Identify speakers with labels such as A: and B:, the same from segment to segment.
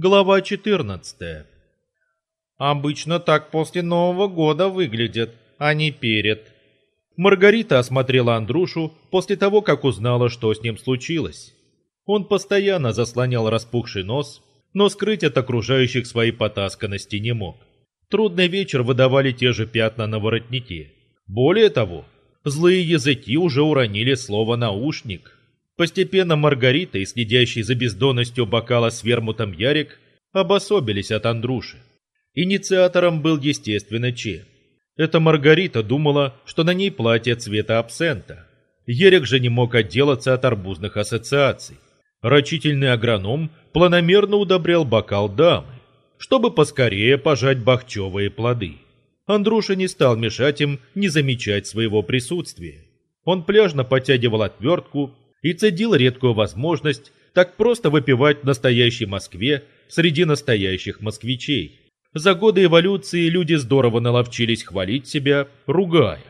A: Глава 14. Обычно так после Нового года выглядят, а не перед. Маргарита осмотрела Андрушу после того, как узнала, что с ним случилось. Он постоянно заслонял распухший нос, но скрыть от окружающих свои потасканности не мог. Трудный вечер выдавали те же пятна на воротнике. Более того, злые языки уже уронили слово «наушник», Постепенно Маргарита и следящий за бездонностью бокала с вермутом Ярик обособились от Андруши. Инициатором был, естественно, Че. Эта Маргарита думала, что на ней платье цвета абсента. Ерик же не мог отделаться от арбузных ассоциаций. Рачительный агроном планомерно удобрял бокал дамы, чтобы поскорее пожать бахчевые плоды. Андруша не стал мешать им не замечать своего присутствия. Он пляжно подтягивал отвертку и цедил редкую возможность так просто выпивать в настоящей Москве среди настоящих москвичей. За годы эволюции люди здорово наловчились хвалить себя, ругая.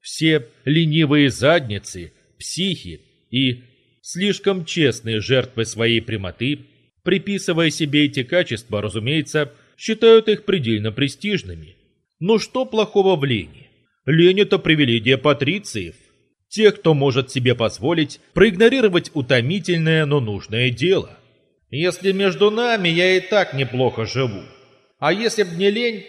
A: Все ленивые задницы, психи и слишком честные жертвы своей прямоты, приписывая себе эти качества, разумеется, считают их предельно престижными. Но что плохого в лени? Лень – это привилегия патрициев, Тех, кто может себе позволить проигнорировать утомительное, но нужное дело. Если между нами, я и так неплохо живу. А если б не лень,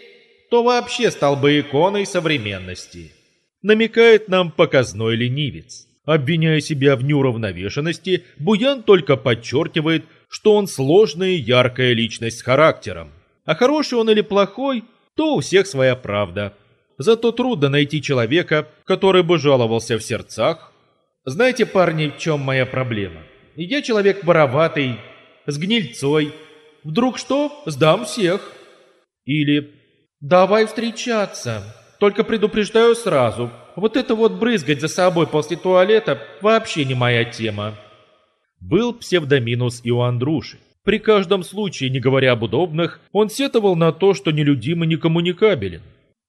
A: то вообще стал бы иконой современности. Намекает нам показной ленивец. Обвиняя себя в неуравновешенности, Буян только подчеркивает, что он сложная и яркая личность с характером. А хороший он или плохой, то у всех своя правда. Зато трудно найти человека, который бы жаловался в сердцах. Знаете, парни, в чем моя проблема? Я человек вороватый, с гнильцой. Вдруг что? Сдам всех. Или давай встречаться. Только предупреждаю сразу, вот это вот брызгать за собой после туалета вообще не моя тема. Был псевдоминус и у Андруши. При каждом случае, не говоря об удобных, он сетовал на то, что нелюдим и некоммуникабелен.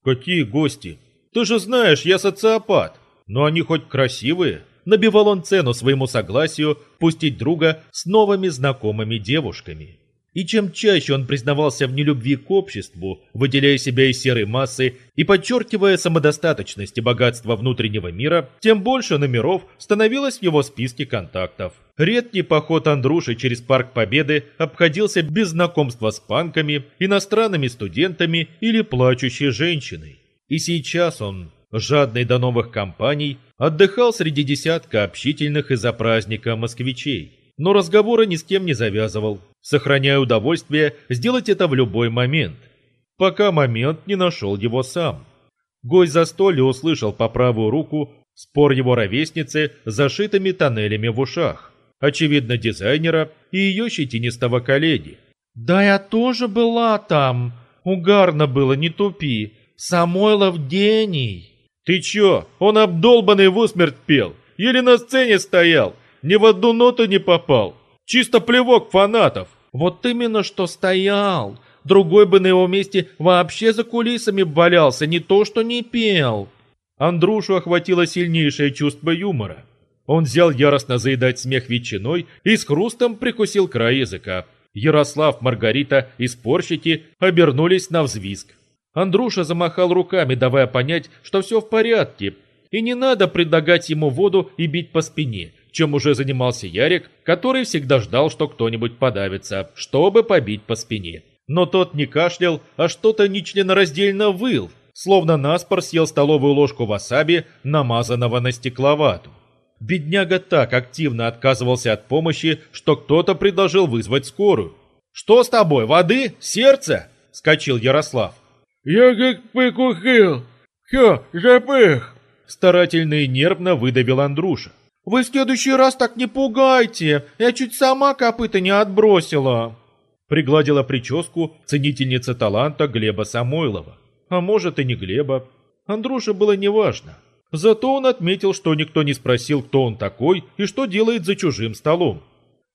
A: «Какие гости? Ты же знаешь, я социопат. Но они хоть красивые?» Набивал он цену своему согласию пустить друга с новыми знакомыми девушками. И чем чаще он признавался в нелюбви к обществу, выделяя себя из серой массы и подчеркивая самодостаточность и богатство внутреннего мира, тем больше номеров становилось в его списке контактов. Редкий поход Андруши через Парк Победы обходился без знакомства с панками, иностранными студентами или плачущей женщиной. И сейчас он, жадный до новых компаний, отдыхал среди десятка общительных из-за праздника москвичей. Но разговора ни с кем не завязывал, сохраняя удовольствие сделать это в любой момент, пока момент не нашел его сам. Гость застолья услышал по правую руку спор его ровесницы с зашитыми тоннелями в ушах очевидно, дизайнера и ее щетинистого коллеги. «Да я тоже была там. Угарно было, не тупи. Самойлов гений». «Ты чё? Он обдолбанный в усмерть пел. Еле на сцене стоял. Ни в одну ноту не попал. Чисто плевок фанатов». «Вот именно что стоял. Другой бы на его месте вообще за кулисами валялся, не то что не пел». Андрушу охватило сильнейшее чувство юмора. Он взял яростно заедать смех ветчиной и с хрустом прикусил край языка. Ярослав, Маргарита и спорщики обернулись на взвизг. Андруша замахал руками, давая понять, что все в порядке, и не надо предлагать ему воду и бить по спине, чем уже занимался Ярик, который всегда ждал, что кто-нибудь подавится, чтобы побить по спине. Но тот не кашлял, а что-то нечленораздельно выл, словно наспор съел столовую ложку васаби, намазанного на стекловату. Бедняга так активно отказывался от помощи, что кто-то предложил вызвать скорую. «Что с тобой, воды? Сердце?» – скачил Ярослав.
B: «Я как покухил. Все, запых!»
A: Старательно и нервно выдавил Андруша. «Вы в следующий раз так не пугайте! Я чуть сама копыта не отбросила!» Пригладила прическу ценительница таланта Глеба Самойлова. А может и не Глеба. Андруше было неважно. Зато он отметил, что никто не спросил, кто он такой и что делает за чужим столом.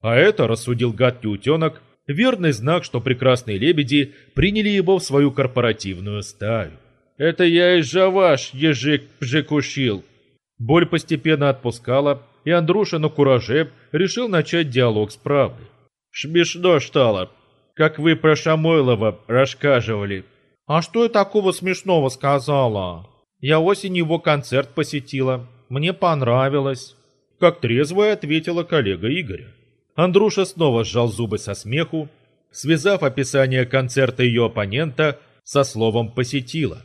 A: А это, рассудил гадкий утенок, верный знак, что прекрасные лебеди приняли его в свою корпоративную стаю. «Это я из-за ваш, ежик, пжекушил!» Боль постепенно отпускала, и Андруша на кураже решил начать диалог с правдой. «Смешно стало. как вы про Шамойлова рассказывали. А что я такого смешного сказала? Я осенью его концерт посетила. Мне понравилось. Как трезвая ответила коллега Игоря. Андруша снова сжал зубы со смеху, связав описание концерта ее оппонента со словом «посетила».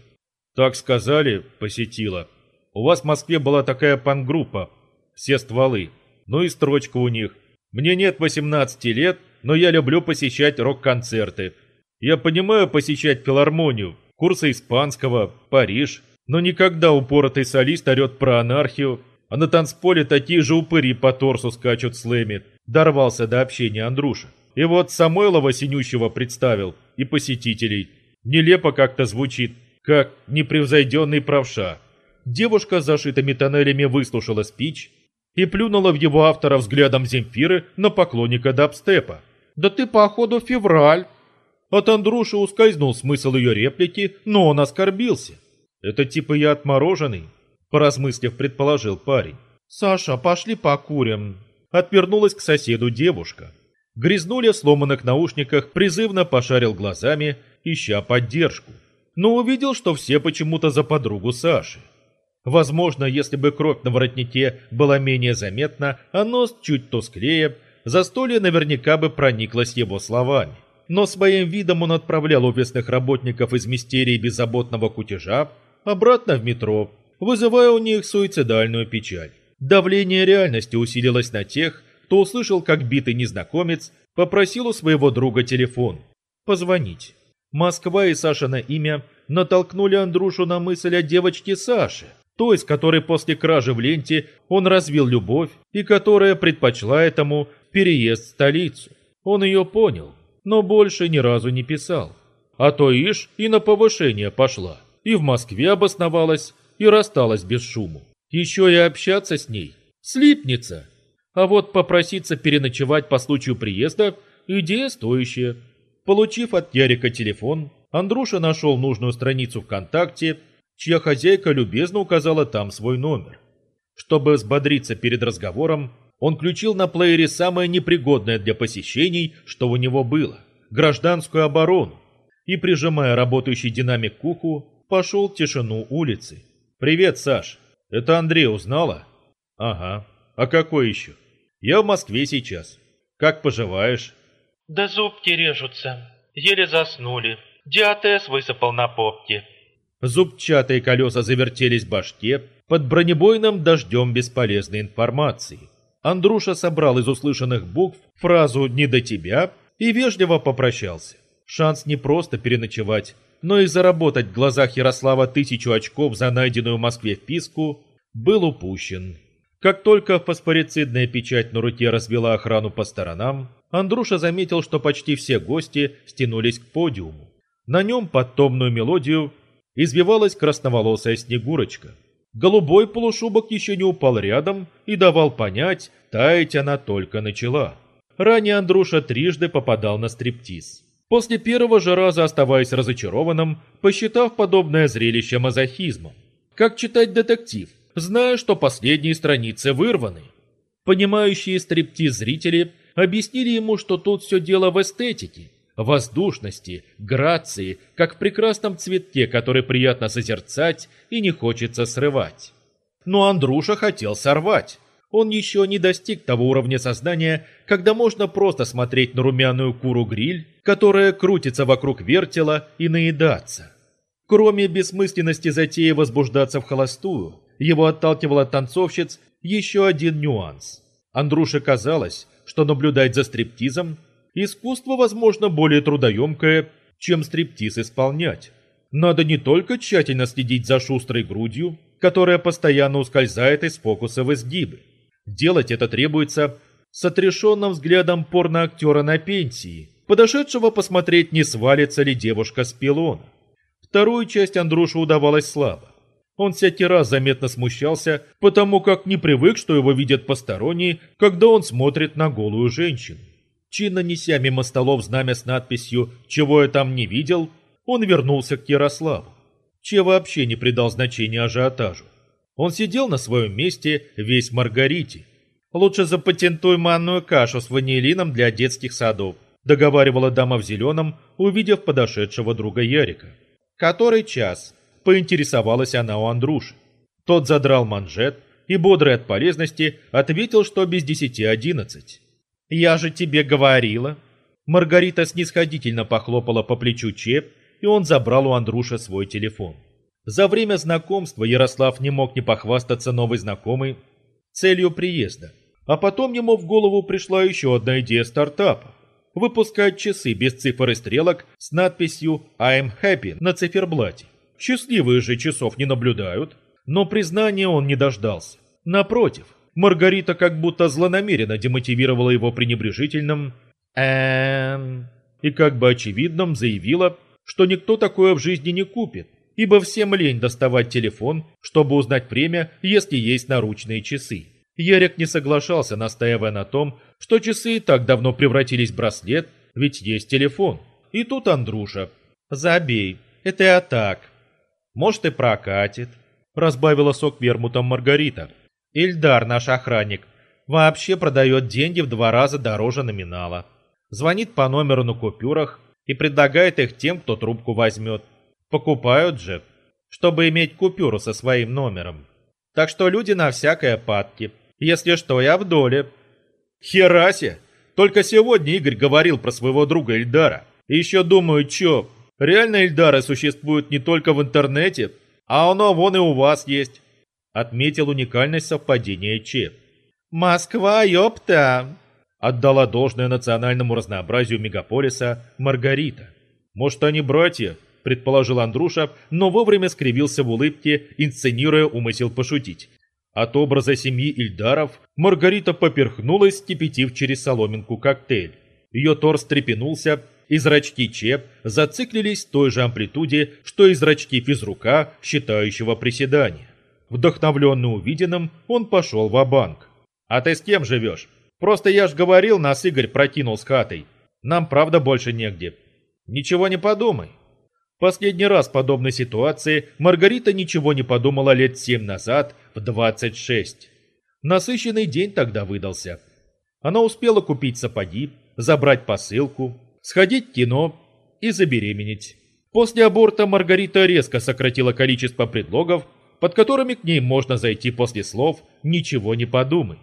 A: Так сказали «посетила». У вас в Москве была такая пан-группа, все стволы. Ну и строчка у них. Мне нет 18 лет, но я люблю посещать рок-концерты. Я понимаю посещать филармонию, курсы испанского, Париж, но никогда упоротый солист орет про анархию, а на танцполе такие же упыри по торсу скачут слэми. Дорвался до общения Андруша. И вот Самойлова Синющего представил, и посетителей. Нелепо как-то звучит, как непревзойденный правша. Девушка с зашитыми тоннелями выслушала спич и плюнула в его автора взглядом Земфиры на поклонника дабстепа. «Да ты, походу, февраль!» От Андруши ускользнул смысл ее реплики, но он оскорбился. «Это типа я отмороженный?» Поразмыслив, предположил парень. «Саша, пошли покурим!» Отвернулась к соседу девушка. Грязнуля в сломанных наушниках призывно пошарил глазами, ища поддержку. Но увидел, что все почему-то за подругу Саши. Возможно, если бы кровь на воротнике была менее заметна, а нос чуть тусклее, застолье наверняка бы прониклось его словами. Но своим видом он отправлял офисных работников из мистерии беззаботного кутежа обратно в метро, вызывая у них суицидальную печаль. Давление реальности усилилось на тех, кто услышал, как битый незнакомец попросил у своего друга телефон. Позвонить. Москва и Саша на имя натолкнули Андрюшу на мысль о девочке Саше, той, с которой после кражи в ленте он развил любовь и которая предпочла этому переезд в столицу. Он ее понял, но больше ни разу не писал. А то ишь и на повышение пошла, и в Москве обосновалась, и рассталась без шуму. Еще и общаться с ней. Слипнется. А вот попроситься переночевать по случаю приезда – идея стоящая. Получив от Ярика телефон, Андруша нашел нужную страницу ВКонтакте, чья хозяйка любезно указала там свой номер. Чтобы взбодриться перед разговором, он включил на плеере самое непригодное для посещений, что у него было – гражданскую оборону, и, прижимая работающий динамик к уху, пошел в тишину улицы. «Привет, Саш. Это Андрей узнала?» «Ага. А какой еще?» «Я в Москве сейчас. Как поживаешь?»
C: «Да зубки режутся. Еле заснули. Диатез высыпал на попке».
A: Зубчатые колеса завертелись в башке под бронебойным дождем бесполезной информации. Андруша собрал из услышанных букв фразу «не до тебя» и вежливо попрощался. Шанс не просто переночевать, но и заработать в глазах Ярослава тысячу очков за найденную в Москве вписку был упущен. Как только фосфорицидная печать на руке развела охрану по сторонам, Андруша заметил, что почти все гости стянулись к подиуму. На нем под томную мелодию извивалась красноволосая Снегурочка. Голубой полушубок еще не упал рядом и давал понять, таять она только начала. Ранее Андруша трижды попадал на стриптиз. После первого же раза оставаясь разочарованным, посчитав подобное зрелище мазохизмом. Как читать детектив, зная, что последние страницы вырваны? Понимающие стриптиз зрители объяснили ему, что тут все дело в эстетике, воздушности, грации, как в прекрасном цветке, который приятно созерцать и не хочется срывать. Но Андруша хотел сорвать. Он еще не достиг того уровня сознания, когда можно просто смотреть на румяную куру-гриль, которая крутится вокруг вертела и наедаться. Кроме бессмысленности затеи возбуждаться в холостую, его отталкивал от танцовщиц еще один нюанс. Андруше казалось, что наблюдать за стриптизом – искусство, возможно, более трудоемкое, чем стриптиз исполнять. Надо не только тщательно следить за шустрой грудью, которая постоянно ускользает из фокуса в изгибы, Делать это требуется с отрешенным взглядом порноактера на пенсии, подошедшего посмотреть, не свалится ли девушка с пилона. Вторую часть Андрушу удавалось слабо. Он всякий раз заметно смущался, потому как не привык, что его видят посторонние, когда он смотрит на голую женщину. Чинно неся мимо столов знамя с надписью «Чего я там не видел», он вернулся к Ярославу. Че вообще не придал значения ажиотажу. Он сидел на своем месте весь Маргарите. Лучше запатентуй манную кашу с ванилином для детских садов. договаривала дама в зеленом, увидев подошедшего друга Ярика. «Который час?» – поинтересовалась она у Андруши. Тот задрал манжет и, бодрый от полезности, ответил, что без десяти одиннадцать. «Я же тебе говорила!» Маргарита снисходительно похлопала по плечу Чеп, и он забрал у Андруши свой телефон. За время знакомства Ярослав не мог не похвастаться новой знакомой целью приезда. А потом ему в голову пришла еще одна идея стартапа – выпускать часы без цифр и стрелок с надписью «I'm happy» на циферблате. Счастливые же часов не наблюдают, но признания он не дождался. Напротив, Маргарита как будто злонамеренно демотивировала его пренебрежительным «эм...» и как бы очевидным заявила, что никто такое в жизни не купит, ибо всем лень доставать телефон, чтобы узнать время, если есть наручные часы. Ярик не соглашался, настаивая на том, что часы и так давно превратились в браслет, ведь есть телефон. И тут Андруша. «Забей, это я так. Может и прокатит», – разбавила сок вермутом Маргарита. «Ильдар, наш охранник, вообще продает деньги в два раза дороже номинала. Звонит по номеру на купюрах и предлагает их тем, кто трубку возьмет. Покупают же, чтобы иметь купюру со своим номером. Так что люди на всякое падки. Если что, я в доле. Херасе! Только сегодня Игорь говорил про своего друга Эльдара. И еще думаю, чё, реально Эльдары существуют не только в интернете, а оно вон и у вас есть. Отметил уникальность совпадения Че. Москва, ёпта! Отдала должное национальному разнообразию мегаполиса Маргарита. Может, они братья? предположил Андруша, но вовремя скривился в улыбке, инсценируя умысел пошутить. От образа семьи Ильдаров Маргарита поперхнулась, кипятив через соломинку коктейль. Ее торс трепенулся, и зрачки Чеп зациклились в той же амплитуде, что и зрачки физрука, считающего приседания. Вдохновленный увиденным, он пошел в банк «А ты с кем живешь? Просто я ж говорил, нас Игорь прокинул с хатой. Нам правда больше негде. Ничего не подумай. Последний раз в подобной ситуации Маргарита ничего не подумала лет семь назад, в 26. Насыщенный день тогда выдался. Она успела купить сапоги, забрать посылку, сходить в кино и забеременеть. После аборта Маргарита резко сократила количество предлогов, под которыми к ней можно зайти после слов «ничего не подумай».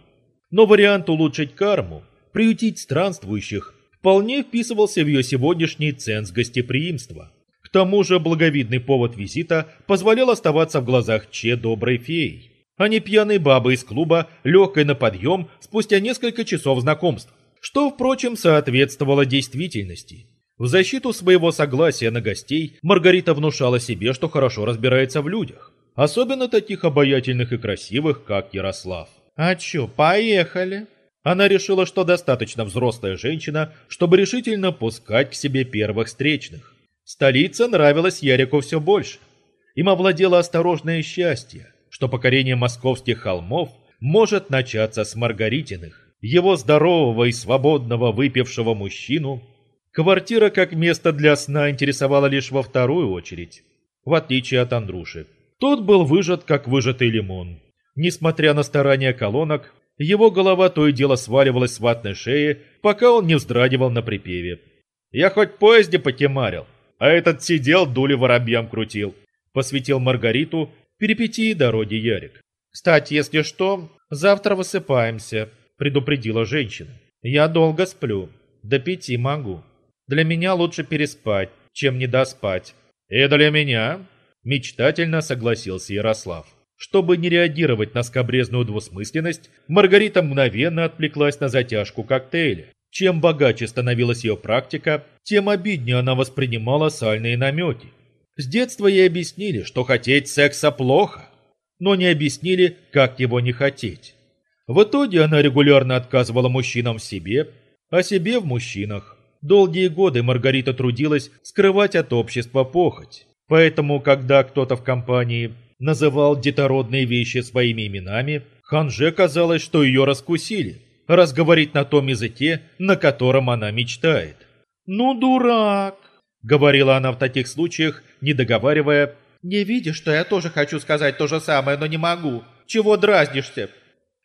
A: Но вариант улучшить карму, приютить странствующих, вполне вписывался в ее сегодняшний ценз гостеприимства. К тому же благовидный повод визита позволял оставаться в глазах Че доброй феей, а не пьяной бабой из клуба, легкой на подъем спустя несколько часов знакомств, что, впрочем, соответствовало действительности. В защиту своего согласия на гостей Маргарита внушала себе, что хорошо разбирается в людях, особенно таких обаятельных и красивых, как Ярослав. «А чё, поехали?» Она решила, что достаточно взрослая женщина, чтобы решительно пускать к себе первых встречных. Столица нравилась Ярику все больше. Им овладело осторожное счастье, что покорение московских холмов может начаться с Маргаритиных. Его здорового и свободного выпившего мужчину квартира как место для сна интересовала лишь во вторую очередь, в отличие от Андруши. Тот был выжат, как выжатый лимон. Несмотря на старания колонок, его голова то и дело сваливалась с ватной шеи, пока он не вздрагивал на припеве. «Я хоть в поезде покемарил, а этот сидел, дули воробьям крутил. Посвятил Маргариту перипетии дороги Ярик. «Кстати, если что, завтра высыпаемся», — предупредила женщина. «Я долго сплю. До пяти могу. Для меня лучше переспать, чем не доспать». «И для меня?» — мечтательно согласился Ярослав. Чтобы не реагировать на скобрезную двусмысленность, Маргарита мгновенно отвлеклась на затяжку коктейля. Чем богаче становилась ее практика, тем обиднее она воспринимала сальные намеки. С детства ей объяснили, что хотеть секса плохо, но не объяснили, как его не хотеть. В итоге она регулярно отказывала мужчинам в себе, а себе в мужчинах. Долгие годы Маргарита трудилась скрывать от общества похоть. Поэтому, когда кто-то в компании называл детородные вещи своими именами, Ханже казалось, что ее раскусили разговорить на том языке, на котором она мечтает. «Ну, дурак!» — говорила она в таких случаях, не договаривая. «Не видишь, что я тоже хочу сказать то же самое, но не могу. Чего дразнишься?»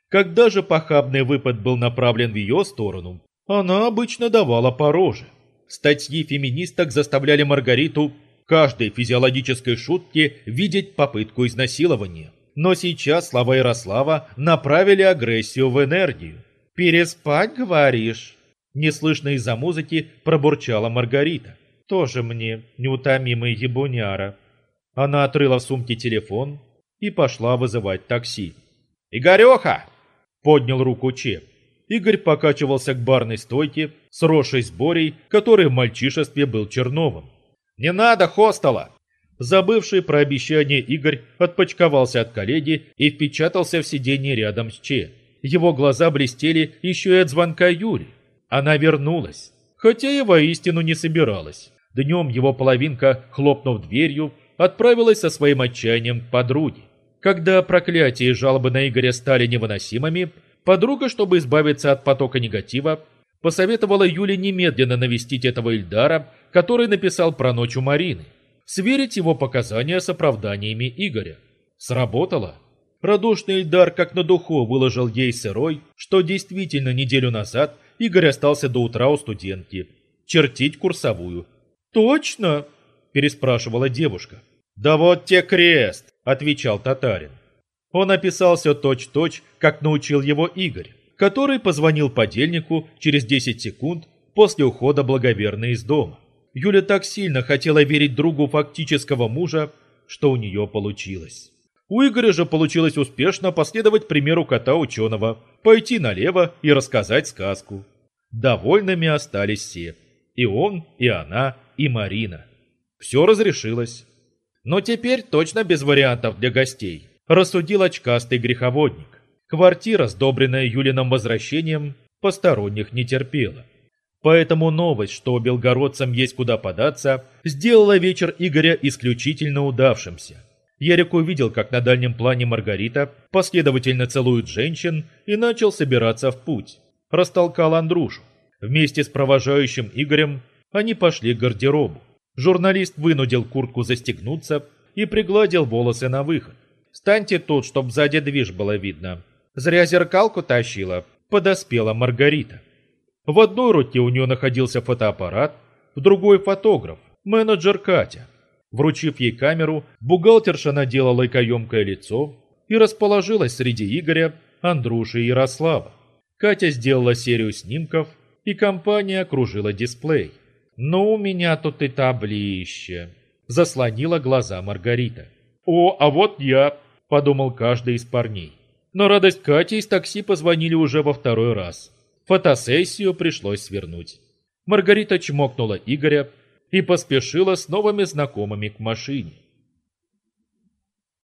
A: Когда же похабный выпад был направлен в ее сторону, Она обычно давала по роже. Статьи феминисток заставляли Маргариту каждой физиологической шутке видеть попытку изнасилования. Но сейчас слова Ярослава направили агрессию в энергию. «Переспать, говоришь?» Неслышно из-за музыки пробурчала Маргарита. «Тоже мне неутомимый ебуняра». Она отрыла в сумке телефон и пошла вызывать такси. «Игореха!» — поднял руку Чеп. Игорь покачивался к барной стойке, сросшей с Борей, который в мальчишестве был Черновым. «Не надо хостела!» Забывший про обещание Игорь отпочковался от коллеги и впечатался в сиденье рядом с Че. Его глаза блестели еще и от звонка Юли. Она вернулась, хотя и воистину не собиралась. Днем его половинка, хлопнув дверью, отправилась со своим отчаянием к подруге. Когда проклятия и жалобы на Игоря стали невыносимыми, подруга, чтобы избавиться от потока негатива, посоветовала Юле немедленно навестить этого Ильдара, который написал про ночь у Марины, сверить его показания с оправданиями Игоря. Сработало. Радушный Ильдар как на духу выложил ей сырой, что действительно неделю назад Игорь остался до утра у студентки. Чертить курсовую. «Точно?» – переспрашивала девушка. «Да вот те крест!» – отвечал татарин. Он описал все точь-точь, как научил его Игорь, который позвонил подельнику через 10 секунд после ухода благоверной из дома. Юля так сильно хотела верить другу фактического мужа, что у нее получилось. У Игоря же получилось успешно последовать примеру кота-ученого, пойти налево и рассказать сказку. Довольными остались все. И он, и она, и Марина. Все разрешилось. Но теперь точно без вариантов для гостей, рассудил очкастый греховодник. Квартира, сдобренная Юлиным возвращением, посторонних не терпела. Поэтому новость, что белгородцам есть куда податься, сделала вечер Игоря исключительно удавшимся. Ярик увидел, как на дальнем плане Маргарита последовательно целует женщин и начал собираться в путь. Растолкал Андрюшу. Вместе с провожающим Игорем они пошли к гардеробу. Журналист вынудил куртку застегнуться и пригладил волосы на выход. «Станьте тут, чтоб сзади движ было видно». Зря зеркалку тащила. Подоспела Маргарита. В одной руке у нее находился фотоаппарат, в другой фотограф, менеджер Катя. Вручив ей камеру, бухгалтерша надела лайкоемкое лицо и расположилась среди Игоря, Андруши и Ярослава. Катя сделала серию снимков, и компания окружила дисплей. «Ну, у меня тут и таблище», — заслонила глаза Маргарита. «О, а вот я», — подумал каждый из парней. Но радость Кати из такси позвонили уже во второй раз. Фотосессию пришлось свернуть. Маргарита чмокнула Игоря и поспешила с новыми знакомыми к машине.